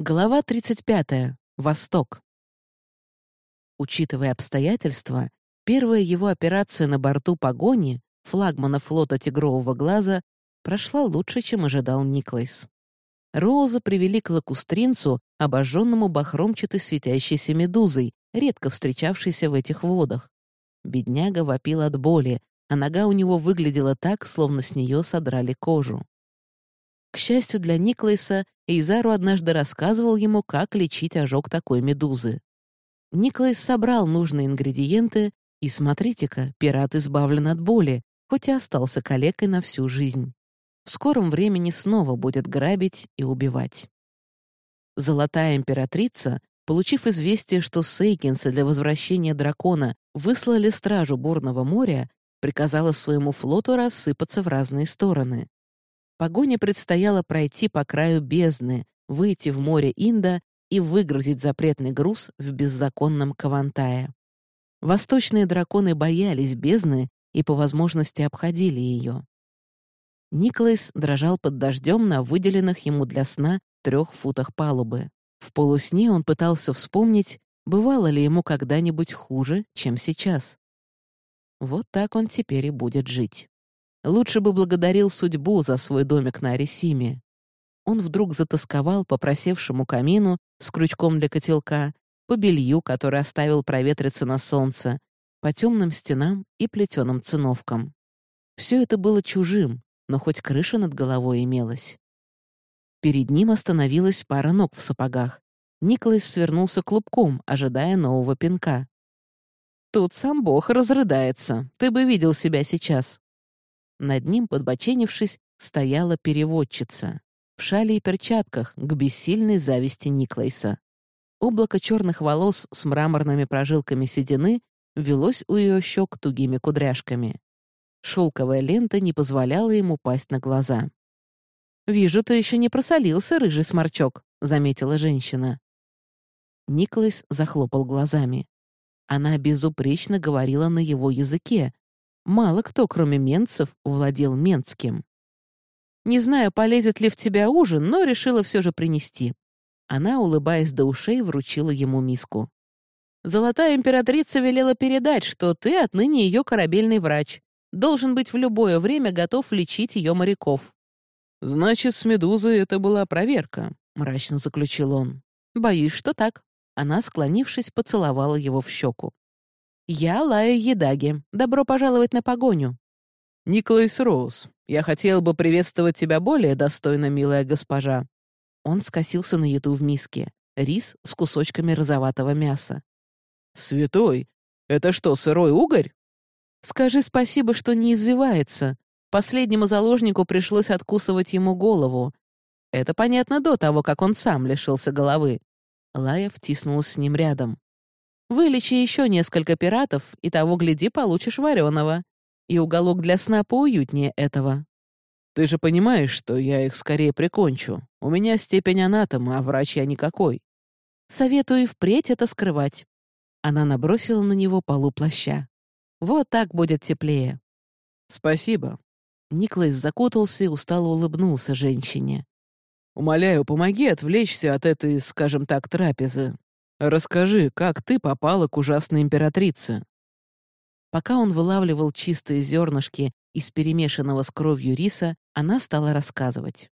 Глава 35. Восток. Учитывая обстоятельства, первая его операция на борту «Погони», флагмана флота «Тигрового глаза», прошла лучше, чем ожидал Никлайс. Роуза привели к лакустринцу, обожженному бахромчатой светящейся медузой, редко встречавшейся в этих водах. Бедняга вопил от боли, а нога у него выглядела так, словно с нее содрали кожу. К счастью для Никлайса, Эйзару однажды рассказывал ему, как лечить ожог такой медузы. Никлайс собрал нужные ингредиенты, и, смотрите-ка, пират избавлен от боли, хоть и остался калекой на всю жизнь. В скором времени снова будет грабить и убивать. Золотая императрица, получив известие, что Сейкинса для возвращения дракона выслали стражу Бурного моря, приказала своему флоту рассыпаться в разные стороны. Погоне предстояло пройти по краю бездны, выйти в море Инда и выгрузить запретный груз в беззаконном Кавантае. Восточные драконы боялись бездны и по возможности обходили ее. Николас дрожал под дождем на выделенных ему для сна трех футах палубы. В полусне он пытался вспомнить, бывало ли ему когда-нибудь хуже, чем сейчас. Вот так он теперь и будет жить. Лучше бы благодарил судьбу за свой домик на Арисиме. Он вдруг затасковал по просевшему камину с крючком для котелка, по белью, которое оставил проветриться на солнце, по темным стенам и плетеным циновкам. Все это было чужим, но хоть крыша над головой имелась. Перед ним остановилась пара ног в сапогах. Николас свернулся клубком, ожидая нового пинка. «Тут сам Бог разрыдается. Ты бы видел себя сейчас». Над ним, подбоченившись, стояла переводчица. В шале и перчатках, к бессильной зависти Никлайса. Облако черных волос с мраморными прожилками седины велось у ее щек тугими кудряшками. Шелковая лента не позволяла ему пасть на глаза. «Вижу, ты еще не просолился, рыжий сморчок», — заметила женщина. Никлайс захлопал глазами. Она безупречно говорила на его языке, Мало кто, кроме менцев, владел менским. Не знаю, полезет ли в тебя ужин, но решила все же принести. Она, улыбаясь до ушей, вручила ему миску. Золотая императрица велела передать, что ты отныне ее корабельный врач. Должен быть в любое время готов лечить ее моряков. «Значит, с Медузой это была проверка», — мрачно заключил он. «Боюсь, что так». Она, склонившись, поцеловала его в щеку. «Я Лая Едаги. Добро пожаловать на погоню». «Николас Роуз, я хотел бы приветствовать тебя более достойно, милая госпожа». Он скосился на еду в миске. Рис с кусочками розоватого мяса. «Святой, это что, сырой угорь?» «Скажи спасибо, что не извивается. Последнему заложнику пришлось откусывать ему голову. Это понятно до того, как он сам лишился головы». Лая втиснулась с ним рядом. Вылечи еще несколько пиратов, и того, гляди, получишь вареного. И уголок для сна поуютнее этого. Ты же понимаешь, что я их скорее прикончу. У меня степень анатома, а врач я никакой. Советую впредь это скрывать. Она набросила на него полу плаща. Вот так будет теплее. Спасибо. Никлас закутался и устало улыбнулся женщине. «Умоляю, помоги отвлечься от этой, скажем так, трапезы. Расскажи, как ты попала к ужасной императрице?» Пока он вылавливал чистые зернышки из перемешанного с кровью риса, она стала рассказывать.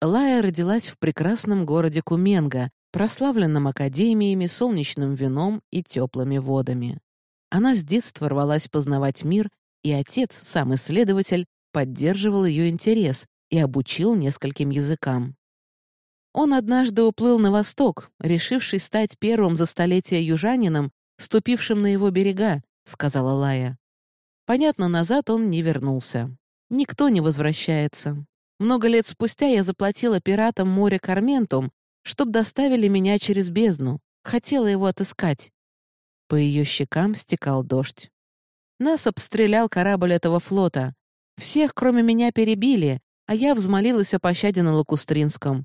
Лая родилась в прекрасном городе Куменга, прославленном академиями, солнечным вином и теплыми водами. Она с детства рвалась познавать мир, и отец, сам исследователь, поддерживал ее интерес и обучил нескольким языкам. Он однажды уплыл на восток, решивший стать первым за столетие южанином, ступившим на его берега, — сказала Лая. Понятно, назад он не вернулся. Никто не возвращается. Много лет спустя я заплатила пиратам море Карментум, чтоб доставили меня через бездну. Хотела его отыскать. По ее щекам стекал дождь. Нас обстрелял корабль этого флота. Всех, кроме меня, перебили, а я взмолилась о пощаде на Лакустринском.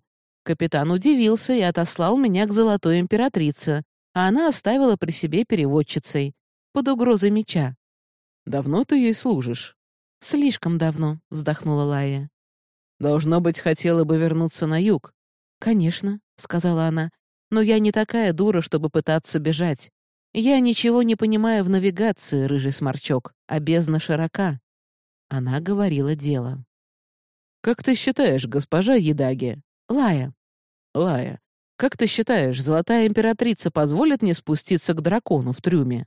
Капитан удивился и отослал меня к Золотой Императрице, а она оставила при себе переводчицей, под угрозой меча. «Давно ты ей служишь?» «Слишком давно», — вздохнула Лая. «Должно быть, хотела бы вернуться на юг. «Конечно», — сказала она, — «но я не такая дура, чтобы пытаться бежать. Я ничего не понимаю в навигации, рыжий сморчок, а бездна широка». Она говорила дело. «Как ты считаешь, госпожа Едаги?» «Лая». «Лая, как ты считаешь, золотая императрица позволит мне спуститься к дракону в трюме?»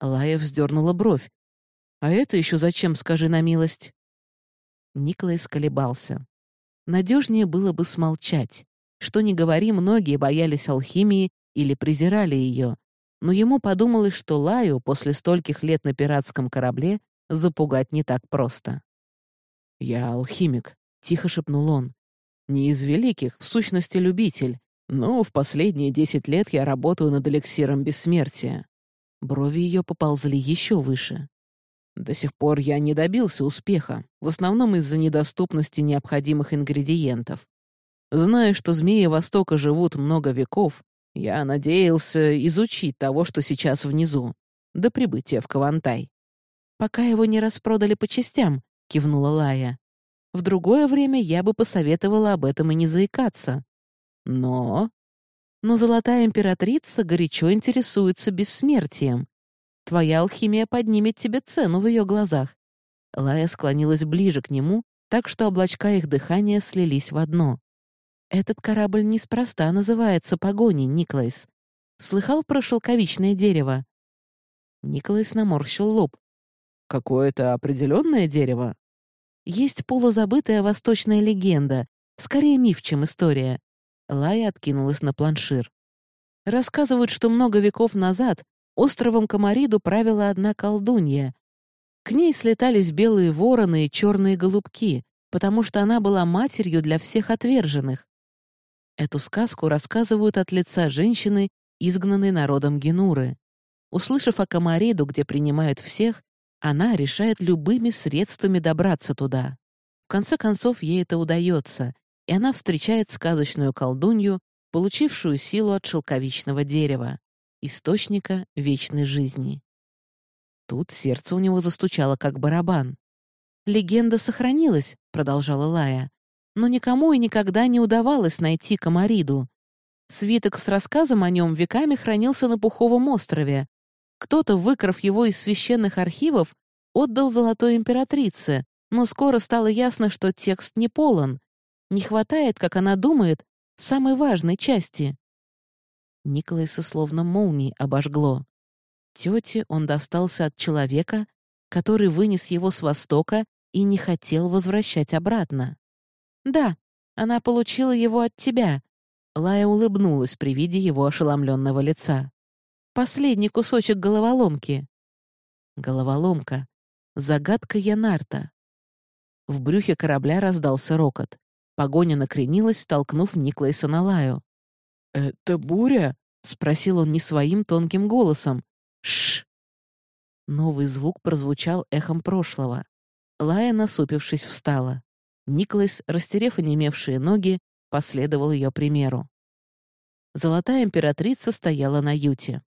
Лая вздернула бровь. «А это еще зачем, скажи на милость?» Николай сколебался. Надежнее было бы смолчать. Что ни говори, многие боялись алхимии или презирали ее, но ему подумалось, что Лаю после стольких лет на пиратском корабле запугать не так просто. «Я алхимик», — тихо шепнул он. «Не из великих, в сущности, любитель, но в последние десять лет я работаю над эликсиром бессмертия». Брови ее поползли еще выше. До сих пор я не добился успеха, в основном из-за недоступности необходимых ингредиентов. Зная, что змеи Востока живут много веков, я надеялся изучить того, что сейчас внизу, до прибытия в Кавантай. «Пока его не распродали по частям», — кивнула Лая. «В другое время я бы посоветовала об этом и не заикаться. Но...» «Но Золотая Императрица горячо интересуется бессмертием. Твоя алхимия поднимет тебе цену в ее глазах». Лая склонилась ближе к нему, так что облачка их дыхания слились в одно. Этот корабль неспроста называется «Погоней», Никлайс. Слыхал про шелковичное дерево?» Николас наморщил лоб. «Какое-то определенное дерево?» «Есть полузабытая восточная легенда, скорее миф, чем история». Лая откинулась на планшир. Рассказывают, что много веков назад островом Комариду правила одна колдунья. К ней слетались белые вороны и черные голубки, потому что она была матерью для всех отверженных. Эту сказку рассказывают от лица женщины, изгнанной народом Генуры. Услышав о Комариду, где принимают всех, она решает любыми средствами добраться туда. В конце концов, ей это удается, и она встречает сказочную колдунью, получившую силу от шелковичного дерева, источника вечной жизни. Тут сердце у него застучало, как барабан. «Легенда сохранилась», — продолжала Лая но никому и никогда не удавалось найти Комариду. Свиток с рассказом о нем веками хранился на Пуховом острове. Кто-то, выкрав его из священных архивов, отдал Золотой Императрице, но скоро стало ясно, что текст не полон. Не хватает, как она думает, самой важной части. Николайса словно молнией обожгло. Тете он достался от человека, который вынес его с Востока и не хотел возвращать обратно. «Да, она получила его от тебя». Лая улыбнулась при виде его ошеломленного лица. «Последний кусочек головоломки». Головоломка. Загадка Янарта. В брюхе корабля раздался рокот. Погоня накренилась, столкнув Никлайса на Лаю. «Это буря?» — спросил он не своим тонким голосом. «Шш!» Новый звук прозвучал эхом прошлого. Лая, насупившись, встала. Николас, растерев онемевшие ноги, последовал ее примеру. Золотая императрица стояла на юте.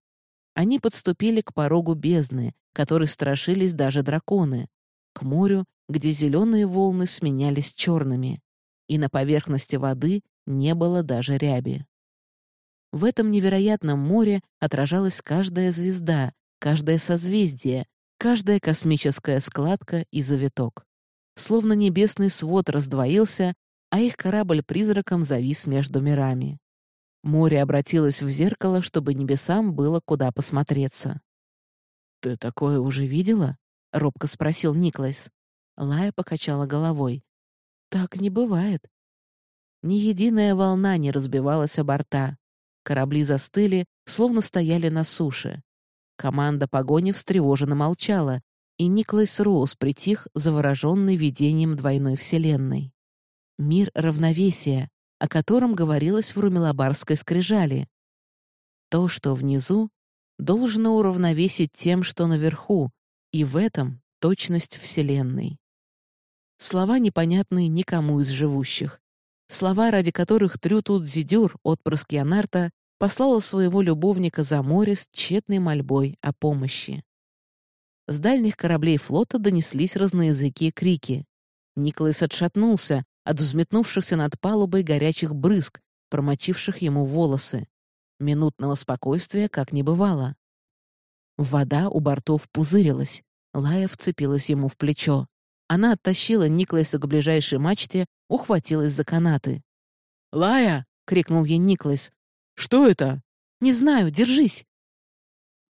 Они подступили к порогу бездны, которой страшились даже драконы, к морю, где зеленые волны сменялись черными, и на поверхности воды не было даже ряби. В этом невероятном море отражалась каждая звезда, каждое созвездие, каждая космическая складка и завиток словно небесный свод раздвоился, а их корабль призраком завис между мирами. Море обратилось в зеркало, чтобы небесам было куда посмотреться. «Ты такое уже видела?» — робко спросил Никлайс. Лая покачала головой. «Так не бывает». Ни единая волна не разбивалась о борта. Корабли застыли, словно стояли на суше. Команда погони встревоженно молчала, и Николас Роуз притих, завороженный видением двойной вселенной. Мир равновесия, о котором говорилось в Румелобарской скрижали. То, что внизу, должно уравновесить тем, что наверху, и в этом точность Вселенной. Слова непонятные никому из живущих. Слова, ради которых Трютут Зидюр, отпрыск Янарта, послала своего любовника за море с тщетной мольбой о помощи. С дальних кораблей флота донеслись разноязыкие крики. Николас отшатнулся от взметнувшихся над палубой горячих брызг, промочивших ему волосы. Минутного спокойствия как не бывало. Вода у бортов пузырилась. Лая вцепилась ему в плечо. Она оттащила Никлайса к ближайшей мачте, ухватилась за канаты. «Лая!» — крикнул ей Никлайс. «Что это?» «Не знаю, держись!»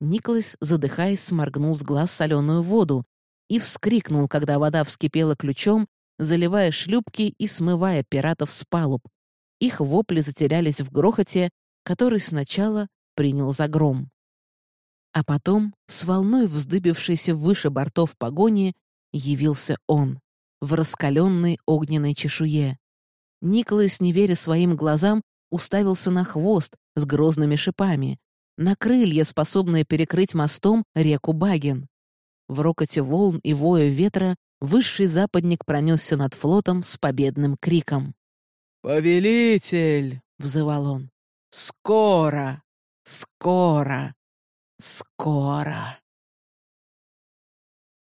Никлайс, задыхаясь, сморгнул с глаз соленую воду и вскрикнул, когда вода вскипела ключом, заливая шлюпки и смывая пиратов с палуб. Их вопли затерялись в грохоте, который сначала принял за гром. А потом, с волной вздыбившейся выше бортов погони, явился он, в раскаленной огненной чешуе. Николас, не веря своим глазам, уставился на хвост с грозными шипами, на крылья, способные перекрыть мостом реку Багин. В рокоте волн и вою ветра высший западник пронесся над флотом с победным криком. «Повелитель!» — взывал он. «Скоро! Скоро! Скоро!»